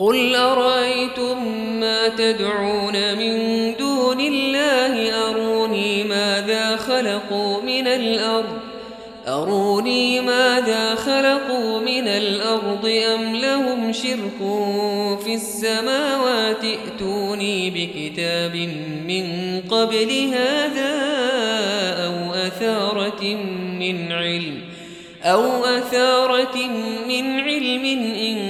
قل أرأيتم ما تدعون من دون الله؟ أروني ماذا خلقوا من الأرض؟ أروني ماذا خلقوا من الأرض؟ أم لهم شرك في السماوات؟ ائتوني بكتاب من قبل هذا أو أثارة من علم؟ أو أثارة من علم إن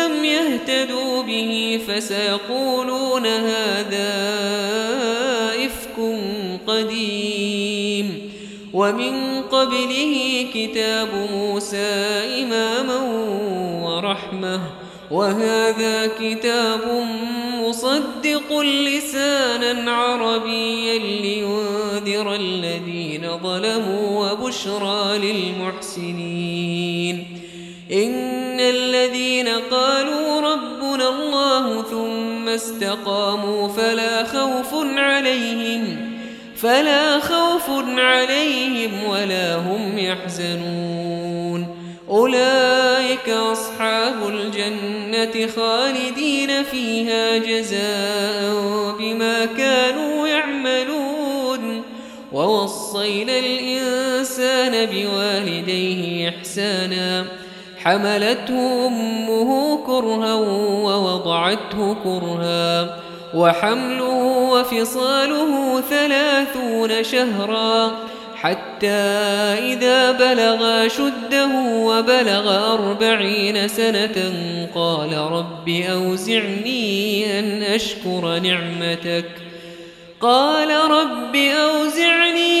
لتهتدوا به فسيقولون هذا إفك قديم. ومن قبله كتاب موسى إماما ورحمة. وهذا كتاب مصدق لسانا عربيا لينذر الذين ظلموا وبشرى للمحسنين. إن الذين قالوا استقاموا فلا خوف عليهم فلا خوف عليهم ولا هم يحزنون. أولئك أصحاب الجنة خالدين فيها جزاء بما كانوا يعملون. ووصينا الإنسان بوالديه إحساناً. حملته أمه كرها ووضعته كرها وحمله وفصاله ثلاثون شهرا حتى إذا بلغ شده وبلغ أربعين سنة قال رب أوزعني أن أشكر نعمتك قال رب أوزعني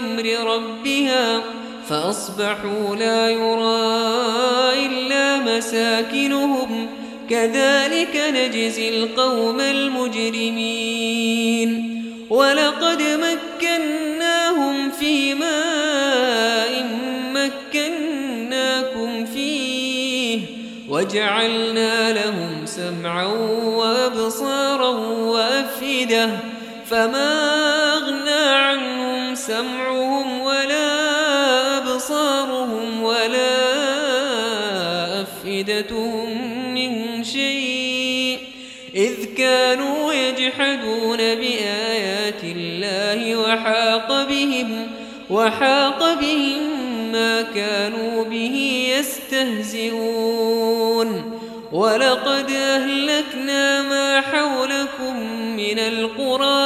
بأمر ربها فأصبحوا لا يرى إلا مساكنهم كذلك نجزي القوم المجرمين ولقد مكناهم في ماء مكناكم فيه وجعلنا لهم سمعا وأبصارا وافده فما سمعهم ولا أبصارهم ولا أفئدتهم من شيء إذ كانوا يجحدون بآيات الله وحاق بهم وحاق بهم ما كانوا به يستهزئون ولقد أهلكنا ما حولكم من القرآن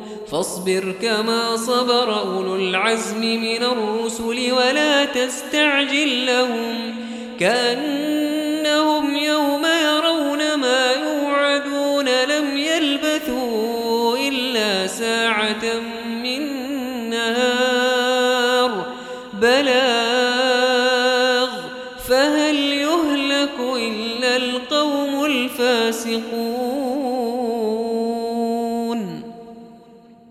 فاصبر كما صبر أولو العزم من الرسل ولا تستعجل لهم كأنهم يوم يرون ما يوعدون لم يلبثوا إلا ساعة